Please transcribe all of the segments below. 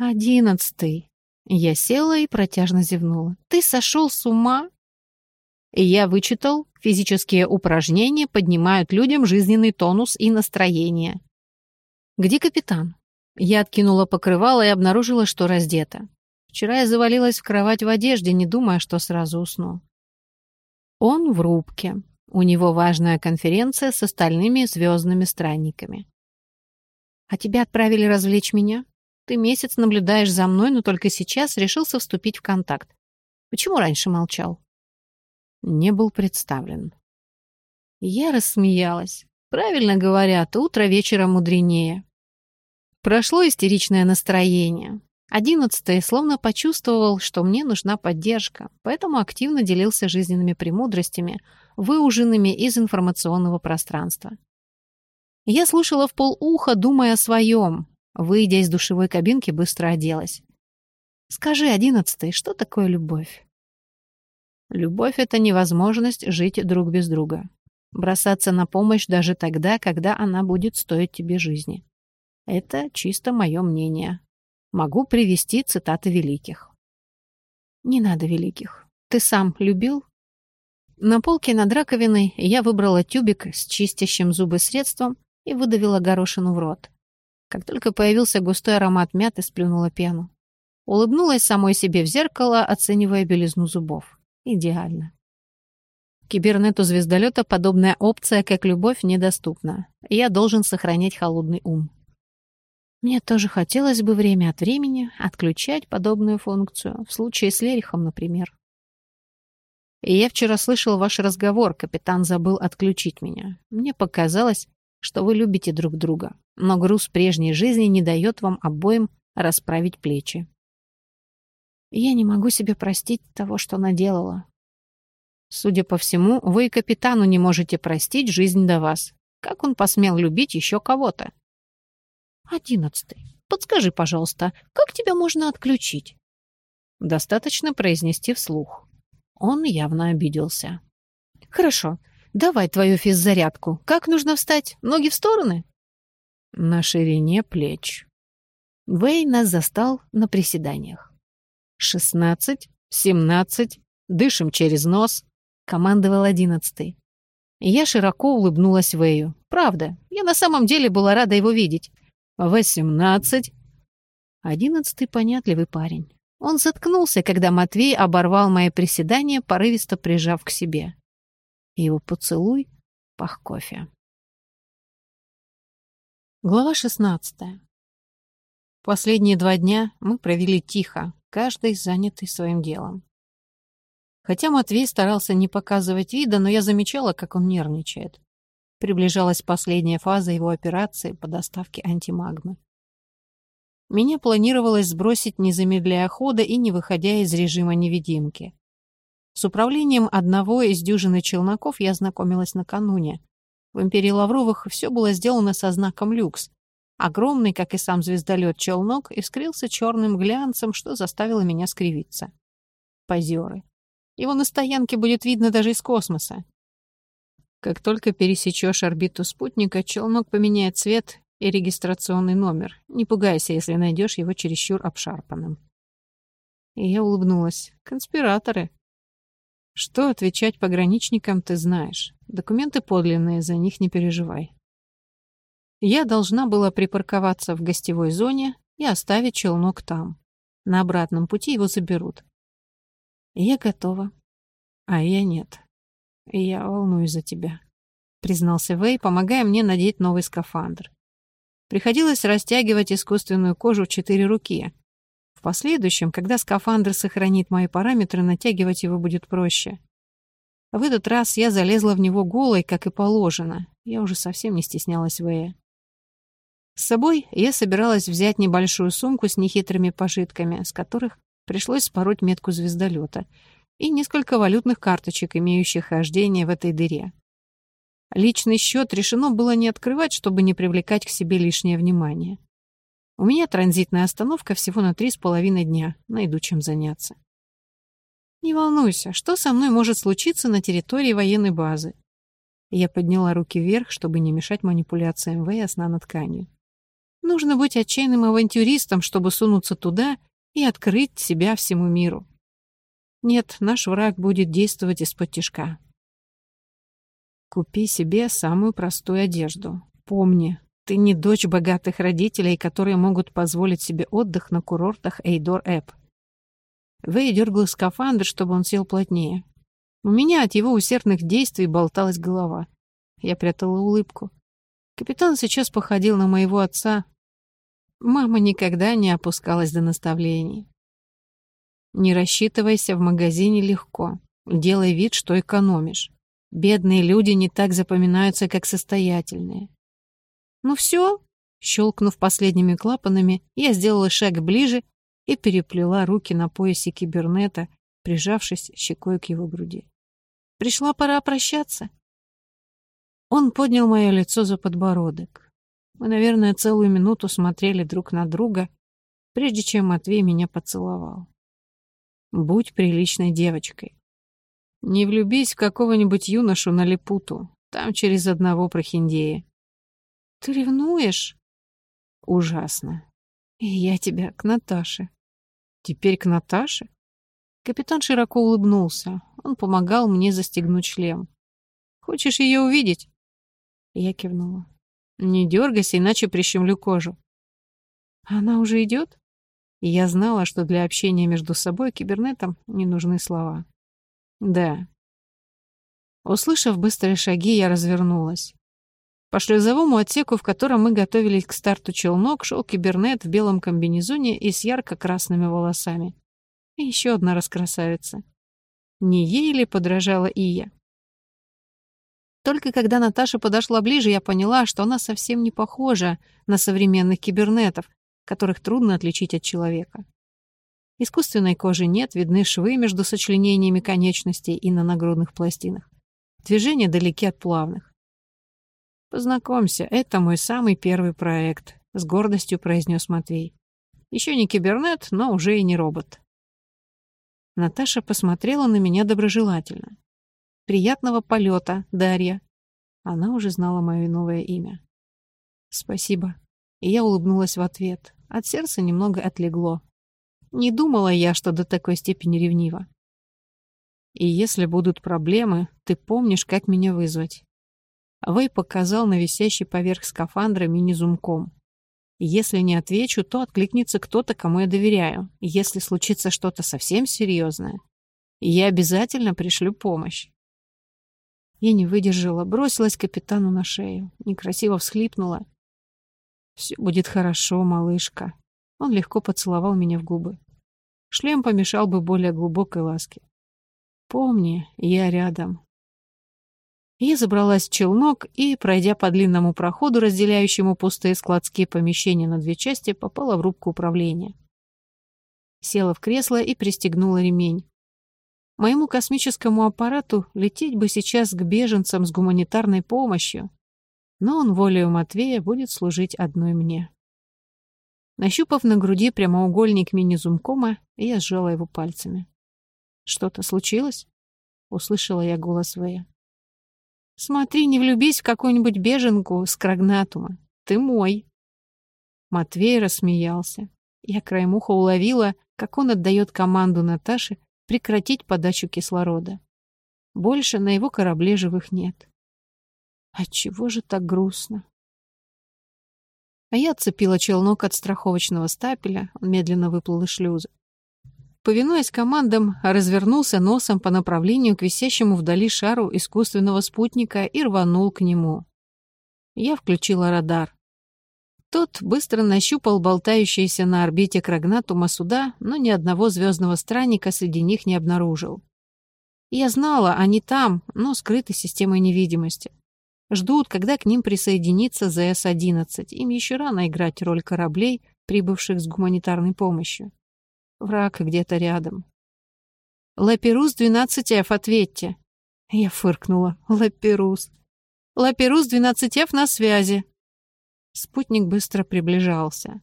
Одиннадцатый. Я села и протяжно зевнула. Ты сошел с ума? Я вычитал, физические упражнения поднимают людям жизненный тонус и настроение. Где капитан? Я откинула покрывало и обнаружила, что раздета. Вчера я завалилась в кровать в одежде, не думая, что сразу усну. Он в рубке. У него важная конференция с остальными звездными странниками. А тебя отправили развлечь меня? Ты месяц наблюдаешь за мной, но только сейчас решился вступить в контакт. Почему раньше молчал? Не был представлен. Я рассмеялась. Правильно говорят, утро вечера мудренее. Прошло истеричное настроение. Одиннадцатый словно почувствовал, что мне нужна поддержка, поэтому активно делился жизненными премудростями, выуженными из информационного пространства. Я слушала в полуха, думая о своем. Выйдя из душевой кабинки, быстро оделась. «Скажи, одиннадцатый, что такое любовь?» «Любовь — это невозможность жить друг без друга. Бросаться на помощь даже тогда, когда она будет стоить тебе жизни. Это чисто мое мнение. Могу привести цитаты великих. Не надо великих. Ты сам любил? На полке над раковиной я выбрала тюбик с чистящим зубы средством и выдавила горошину в рот. Как только появился густой аромат мяты, сплюнула пену. Улыбнулась самой себе в зеркало, оценивая белизну зубов. Идеально. Кибернету звездолета подобная опция, как любовь, недоступна. Я должен сохранять холодный ум. Мне тоже хотелось бы время от времени отключать подобную функцию, в случае с Лерихом, например. И я вчера слышал ваш разговор, капитан забыл отключить меня. Мне показалось, что вы любите друг друга, но груз прежней жизни не дает вам обоим расправить плечи. Я не могу себе простить того, что наделала. Судя по всему, вы и капитану не можете простить жизнь до вас. Как он посмел любить еще кого-то? Одиннадцатый. Подскажи, пожалуйста, как тебя можно отключить? Достаточно произнести вслух. Он явно обиделся. Хорошо. Давай твою физзарядку. Как нужно встать? Ноги в стороны? На ширине плеч. Вэй нас застал на приседаниях. «Шестнадцать, семнадцать, дышим через нос», — командовал одиннадцатый. Я широко улыбнулась Вэю. «Правда, я на самом деле была рада его видеть. Восемнадцать. Одиннадцатый понятливый парень. Он заткнулся, когда Матвей оборвал мои приседания, порывисто прижав к себе. Его поцелуй пах кофе. Глава шестнадцатая. Последние два дня мы провели тихо, каждый занятый своим делом. Хотя Матвей старался не показывать вида, но я замечала, как он нервничает. Приближалась последняя фаза его операции по доставке антимагмы. Меня планировалось сбросить, не замедляя хода и не выходя из режима невидимки. С управлением одного из дюжины челноков я знакомилась накануне. В империи Лавровых все было сделано со знаком «люкс». Огромный, как и сам звездолет, челнок искрился черным глянцем, что заставило меня скривиться. Позеры. Его на стоянке будет видно даже из космоса. Как только пересечешь орбиту спутника, челнок поменяет цвет и регистрационный номер. Не пугайся, если найдешь его чересчур обшарпанным. И я улыбнулась. Конспираторы. Что отвечать пограничникам, ты знаешь. Документы подлинные, за них не переживай. Я должна была припарковаться в гостевой зоне и оставить челнок там. На обратном пути его заберут. Я готова. А я нет. «Я волнуюсь за тебя», — признался Вэй, помогая мне надеть новый скафандр. Приходилось растягивать искусственную кожу в четыре руки. В последующем, когда скафандр сохранит мои параметры, натягивать его будет проще. В этот раз я залезла в него голой, как и положено. Я уже совсем не стеснялась Вэя. С собой я собиралась взять небольшую сумку с нехитрыми пожитками, с которых пришлось спороть метку звездолета — и несколько валютных карточек, имеющих хождение в этой дыре. Личный счет решено было не открывать, чтобы не привлекать к себе лишнее внимание. У меня транзитная остановка всего на три с половиной дня. Найду чем заняться. Не волнуйся, что со мной может случиться на территории военной базы? Я подняла руки вверх, чтобы не мешать манипуляциям Вэя сна над тканью. Нужно быть отчаянным авантюристом, чтобы сунуться туда и открыть себя всему миру. Нет, наш враг будет действовать из-под тишка. Купи себе самую простую одежду. Помни, ты не дочь богатых родителей, которые могут позволить себе отдых на курортах Эйдор-Эп. Вэй дергал скафандр, чтобы он сел плотнее. У меня от его усердных действий болталась голова. Я прятала улыбку. Капитан сейчас походил на моего отца. Мама никогда не опускалась до наставлений. Не рассчитывайся в магазине легко. Делай вид, что экономишь. Бедные люди не так запоминаются, как состоятельные. Ну все, щелкнув последними клапанами, я сделала шаг ближе и переплела руки на поясе кибернета, прижавшись щекой к его груди. Пришла пора прощаться. Он поднял мое лицо за подбородок. Мы, наверное, целую минуту смотрели друг на друга, прежде чем Матвей меня поцеловал. Будь приличной девочкой. Не влюбись в какого-нибудь юношу на лепуту. Там через одного прохиндея. Ты ревнуешь? Ужасно. И я тебя к Наташе. Теперь к Наташе? Капитан широко улыбнулся. Он помогал мне застегнуть шлем. Хочешь ее увидеть? Я кивнула. Не дергайся, иначе прищемлю кожу. Она уже идет? И я знала, что для общения между собой и кибернетом не нужны слова. Да. Услышав быстрые шаги, я развернулась. По шлюзовому отсеку, в котором мы готовились к старту челнок, шел кибернет в белом комбинезоне и с ярко-красными волосами. И еще одна раскрасавица. Не ей ли подражала Ия? Только когда Наташа подошла ближе, я поняла, что она совсем не похожа на современных кибернетов, которых трудно отличить от человека. Искусственной кожи нет, видны швы между сочленениями конечностей и на нагрудных пластинах. Движения далеки от плавных. «Познакомься, это мой самый первый проект», — с гордостью произнес Матвей. «Еще не кибернет, но уже и не робот». Наташа посмотрела на меня доброжелательно. «Приятного полета, Дарья». Она уже знала мое новое имя. «Спасибо». И я улыбнулась в ответ. От сердца немного отлегло. Не думала я, что до такой степени ревнива. И если будут проблемы, ты помнишь, как меня вызвать. Вэй показал на висящий поверх скафандра мини-зумком. Если не отвечу, то откликнется кто-то, кому я доверяю. Если случится что-то совсем серьезное, я обязательно пришлю помощь. Я не выдержала, бросилась капитану на шею, некрасиво всхлипнула. «Все будет хорошо, малышка», он легко поцеловал меня в губы. Шлем помешал бы более глубокой ласке. «Помни, я рядом». Я забралась в челнок и, пройдя по длинному проходу, разделяющему пустые складские помещения на две части, попала в рубку управления. Села в кресло и пристегнула ремень. Моему космическому аппарату лететь бы сейчас к беженцам с гуманитарной помощью, но он волею Матвея будет служить одной мне. Нащупав на груди прямоугольник мини-зумкома, я сжала его пальцами. «Что-то случилось?» — услышала я голос Вэя. «Смотри, не влюбись в какую-нибудь беженку с Крагнатума. Ты мой!» Матвей рассмеялся. Я краем уха уловила, как он отдает команду Наташе прекратить подачу кислорода. Больше на его корабле живых нет. Отчего же так грустно? А я отцепила челнок от страховочного стапеля, он медленно выплыл из шлюза. Повинуясь командам, развернулся носом по направлению к висящему вдали шару искусственного спутника и рванул к нему. Я включила радар. Тот быстро нащупал болтающиеся на орбите Крагнатума суда, но ни одного звездного странника среди них не обнаружил. Я знала, они там, но скрыты системой невидимости. Ждут, когда к ним присоединится ЗС-11. Им еще рано играть роль кораблей, прибывших с гуманитарной помощью. Враг где-то рядом. «Лаперус 12Ф, ответьте!» Я фыркнула. «Лаперус!» «Лаперус 12Ф на связи!» Спутник быстро приближался.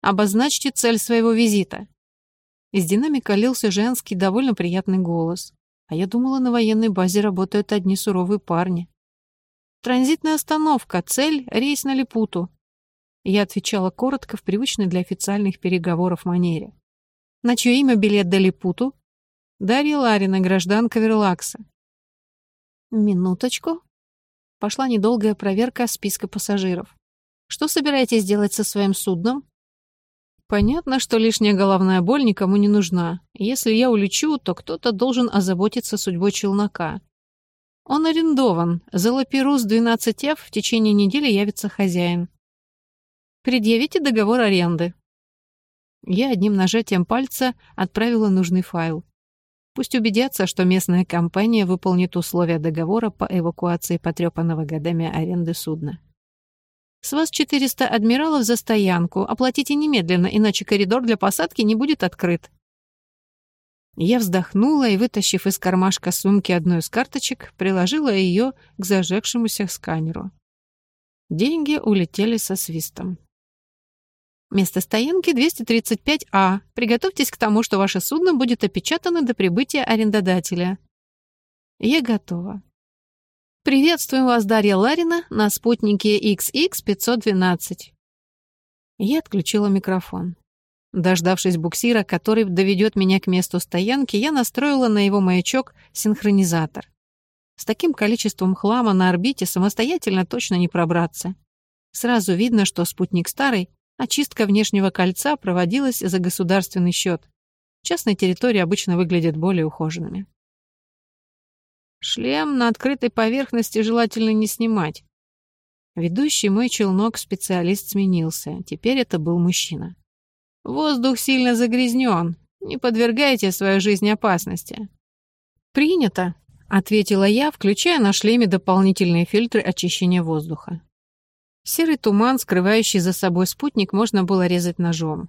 «Обозначьте цель своего визита!» Из динамика лился женский, довольно приятный голос. А я думала, на военной базе работают одни суровые парни. Транзитная остановка. Цель — рейс на Липуту. Я отвечала коротко в привычной для официальных переговоров манере. На чье имя билет до Липуту? Дарья Ларина, гражданка Верлакса. Минуточку. Пошла недолгая проверка списка пассажиров. Что собираетесь делать со своим судном? Понятно, что лишняя головная боль никому не нужна. Если я улечу, то кто-то должен озаботиться судьбой челнока. Он арендован. За Лаперус 12F в течение недели явится хозяин. Предъявите договор аренды. Я одним нажатием пальца отправила нужный файл. Пусть убедятся, что местная компания выполнит условия договора по эвакуации потрепанного годами аренды судна. С вас 400 адмиралов за стоянку. Оплатите немедленно, иначе коридор для посадки не будет открыт. Я вздохнула и, вытащив из кармашка сумки одну из карточек, приложила ее к зажегшемуся сканеру. Деньги улетели со свистом. Место стоянки 235А. Приготовьтесь к тому, что ваше судно будет опечатано до прибытия арендодателя. Я готова. Приветствуем вас, Дарья Ларина, на спутнике XX512. Я отключила микрофон. Дождавшись буксира, который доведет меня к месту стоянки, я настроила на его маячок синхронизатор. С таким количеством хлама на орбите самостоятельно точно не пробраться. Сразу видно, что спутник старый, Очистка внешнего кольца проводилась за государственный счет. Частные территории обычно выглядят более ухоженными. Шлем на открытой поверхности желательно не снимать. Ведущий мой челнок специалист сменился. Теперь это был мужчина. Воздух сильно загрязнен. Не подвергайте свою жизнь опасности. Принято, ответила я, включая на шлеме дополнительные фильтры очищения воздуха. Серый туман, скрывающий за собой спутник, можно было резать ножом.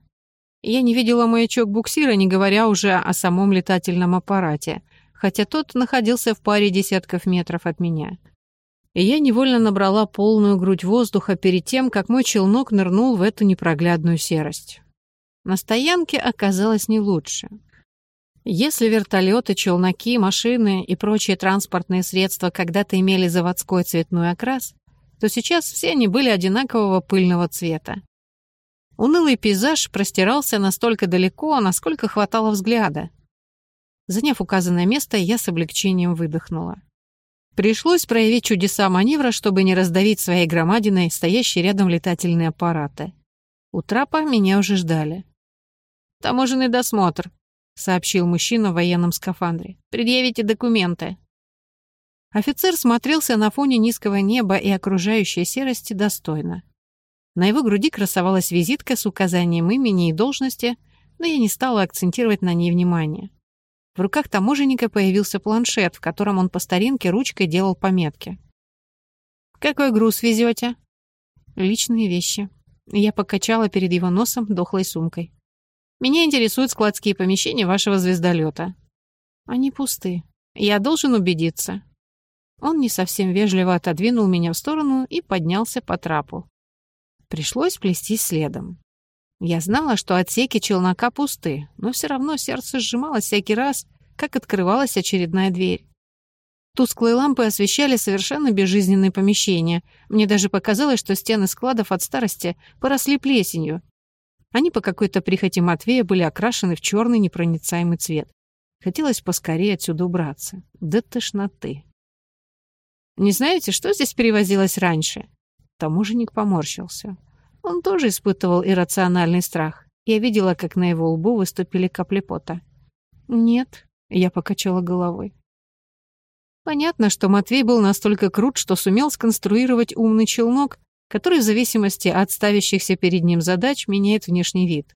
Я не видела маячок буксира, не говоря уже о самом летательном аппарате, хотя тот находился в паре десятков метров от меня. И я невольно набрала полную грудь воздуха перед тем, как мой челнок нырнул в эту непроглядную серость. На стоянке оказалось не лучше. Если вертолеты, челноки, машины и прочие транспортные средства когда-то имели заводской цветной окрас, то сейчас все они были одинакового пыльного цвета. Унылый пейзаж простирался настолько далеко, насколько хватало взгляда. Заняв указанное место, я с облегчением выдохнула. Пришлось проявить чудеса маневра, чтобы не раздавить своей громадиной стоящие рядом летательные аппараты. У трапа меня уже ждали. «Таможенный досмотр», — сообщил мужчина в военном скафандре. «Предъявите документы». Офицер смотрелся на фоне низкого неба и окружающей серости достойно. На его груди красовалась визитка с указанием имени и должности, но я не стала акцентировать на ней внимание. В руках таможенника появился планшет, в котором он по старинке ручкой делал пометки. «Какой груз везете?» «Личные вещи». Я покачала перед его носом дохлой сумкой. «Меня интересуют складские помещения вашего звездолета». «Они пусты. Я должен убедиться. Он не совсем вежливо отодвинул меня в сторону и поднялся по трапу. Пришлось плести следом. Я знала, что отсеки челнока пусты, но все равно сердце сжималось всякий раз, как открывалась очередная дверь. Тусклые лампы освещали совершенно безжизненные помещения. Мне даже показалось, что стены складов от старости поросли плесенью. Они по какой-то прихоти Матвея были окрашены в черный непроницаемый цвет. Хотелось поскорее отсюда убраться. До тошноты. Не знаете, что здесь перевозилось раньше?» Таможенник поморщился. Он тоже испытывал иррациональный страх. Я видела, как на его лбу выступили капли пота. «Нет», — я покачала головой. Понятно, что Матвей был настолько крут, что сумел сконструировать умный челнок, который в зависимости от ставящихся перед ним задач меняет внешний вид.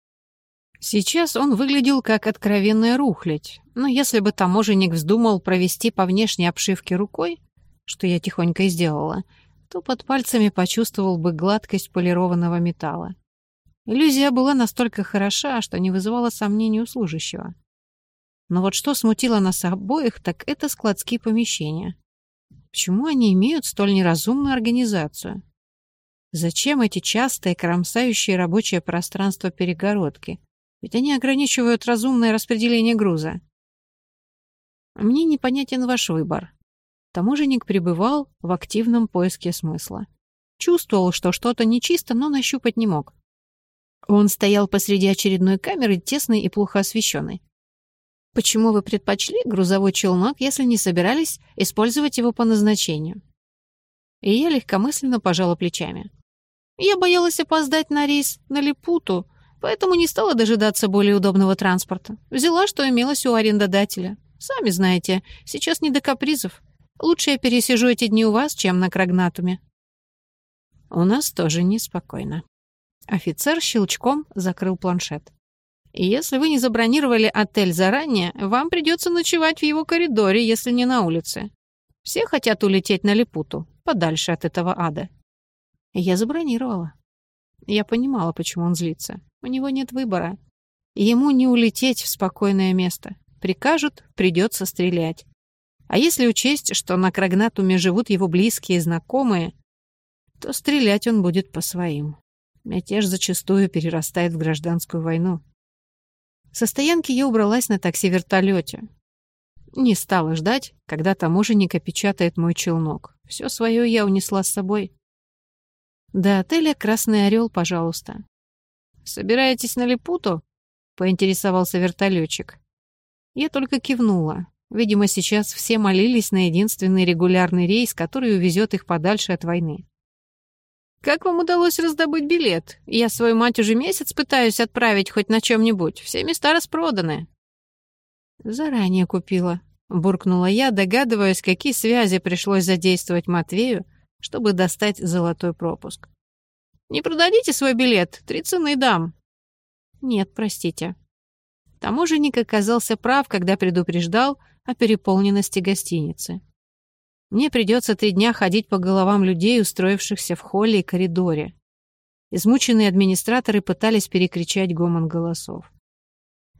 Сейчас он выглядел как откровенная рухлядь, но если бы таможенник вздумал провести по внешней обшивке рукой, что я тихонько и сделала, то под пальцами почувствовал бы гладкость полированного металла. Иллюзия была настолько хороша, что не вызывала сомнений у служащего. Но вот что смутило нас обоих, так это складские помещения. Почему они имеют столь неразумную организацию? Зачем эти частые, кромсающие рабочее пространство перегородки? Ведь они ограничивают разумное распределение груза. Мне непонятен ваш выбор. Таможенник пребывал в активном поиске смысла. Чувствовал, что что-то нечисто, но нащупать не мог. Он стоял посреди очередной камеры, тесной и плохо освещенной. Почему вы предпочли грузовой челнок, если не собирались использовать его по назначению? И я легкомысленно пожала плечами. Я боялась опоздать на рейс на Липуту, поэтому не стала дожидаться более удобного транспорта. Взяла, что имелось у арендодателя. Сами знаете, сейчас не до капризов. Лучше я пересижу эти дни у вас, чем на Крагнатуме. У нас тоже неспокойно. Офицер щелчком закрыл планшет. Если вы не забронировали отель заранее, вам придется ночевать в его коридоре, если не на улице. Все хотят улететь на Липуту, подальше от этого ада. Я забронировала. Я понимала, почему он злится. У него нет выбора. Ему не улететь в спокойное место. Прикажут, придется стрелять. А если учесть, что на Крагнатуме живут его близкие и знакомые, то стрелять он будет по своим. Мятеж зачастую перерастает в гражданскую войну. Со стоянки я убралась на такси-вертолете. Не стала ждать, когда таможенник опечатает мой челнок. Все свое я унесла с собой. До отеля «Красный орел», пожалуйста. «Собираетесь на Липуту?» — поинтересовался вертолетчик. Я только кивнула. Видимо, сейчас все молились на единственный регулярный рейс, который увезет их подальше от войны. «Как вам удалось раздобыть билет? Я свою мать уже месяц пытаюсь отправить хоть на чем-нибудь. Все места распроданы». «Заранее купила», — буркнула я, догадываясь, какие связи пришлось задействовать Матвею, чтобы достать золотой пропуск. «Не продадите свой билет? Три цены дам». «Нет, простите». Таможенник оказался прав, когда предупреждал о переполненности гостиницы. Мне придется три дня ходить по головам людей, устроившихся в холле и коридоре. Измученные администраторы пытались перекричать гомон голосов.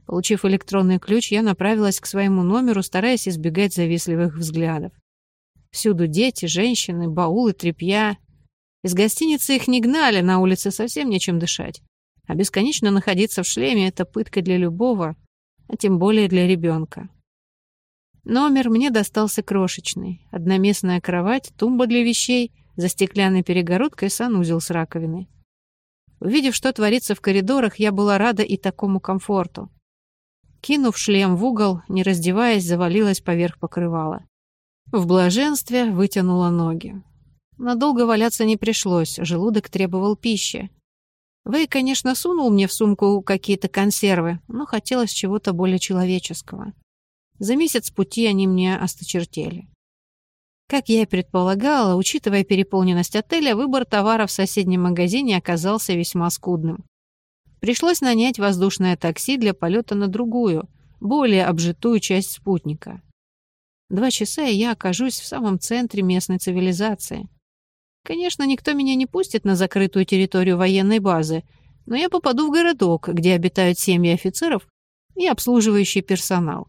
Получив электронный ключ, я направилась к своему номеру, стараясь избегать завистливых взглядов. Всюду дети, женщины, баулы, тряпья. Из гостиницы их не гнали, на улице совсем нечем дышать. А бесконечно находиться в шлеме — это пытка для любого, а тем более для ребенка. Номер мне достался крошечный. Одноместная кровать, тумба для вещей, за стеклянной перегородкой санузел с раковиной. Увидев, что творится в коридорах, я была рада и такому комфорту. Кинув шлем в угол, не раздеваясь, завалилась поверх покрывала. В блаженстве вытянула ноги. Надолго валяться не пришлось, желудок требовал пищи. Вэй, конечно, сунул мне в сумку какие-то консервы, но хотелось чего-то более человеческого. За месяц пути они мне осточертели. Как я и предполагала, учитывая переполненность отеля, выбор товара в соседнем магазине оказался весьма скудным. Пришлось нанять воздушное такси для полета на другую, более обжитую часть спутника. Два часа, и я окажусь в самом центре местной цивилизации. Конечно, никто меня не пустит на закрытую территорию военной базы, но я попаду в городок, где обитают семьи офицеров и обслуживающий персонал.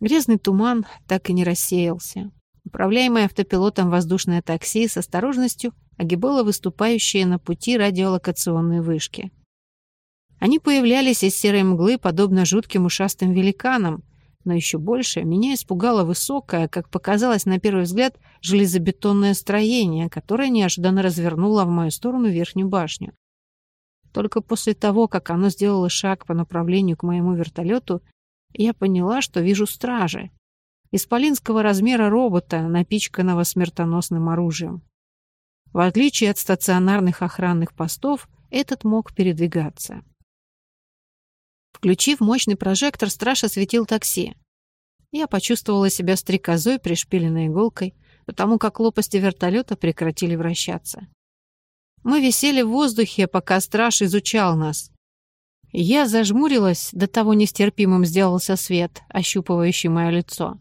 Грязный туман так и не рассеялся. Управляемое автопилотом воздушное такси с осторожностью огибало выступающие на пути радиолокационные вышки. Они появлялись из серой мглы, подобно жутким ушастым великанам, но еще больше меня испугало высокое, как показалось на первый взгляд, железобетонное строение, которое неожиданно развернуло в мою сторону верхнюю башню. Только после того, как оно сделало шаг по направлению к моему вертолету, я поняла, что вижу стражи. Исполинского размера робота, напичканного смертоносным оружием. В отличие от стационарных охранных постов, этот мог передвигаться. Включив мощный прожектор, страж осветил такси. Я почувствовала себя стрекозой, пришпиленной иголкой, потому как лопасти вертолета прекратили вращаться. Мы висели в воздухе, пока страж изучал нас. Я зажмурилась, до того нестерпимым сделался свет, ощупывающий мое лицо.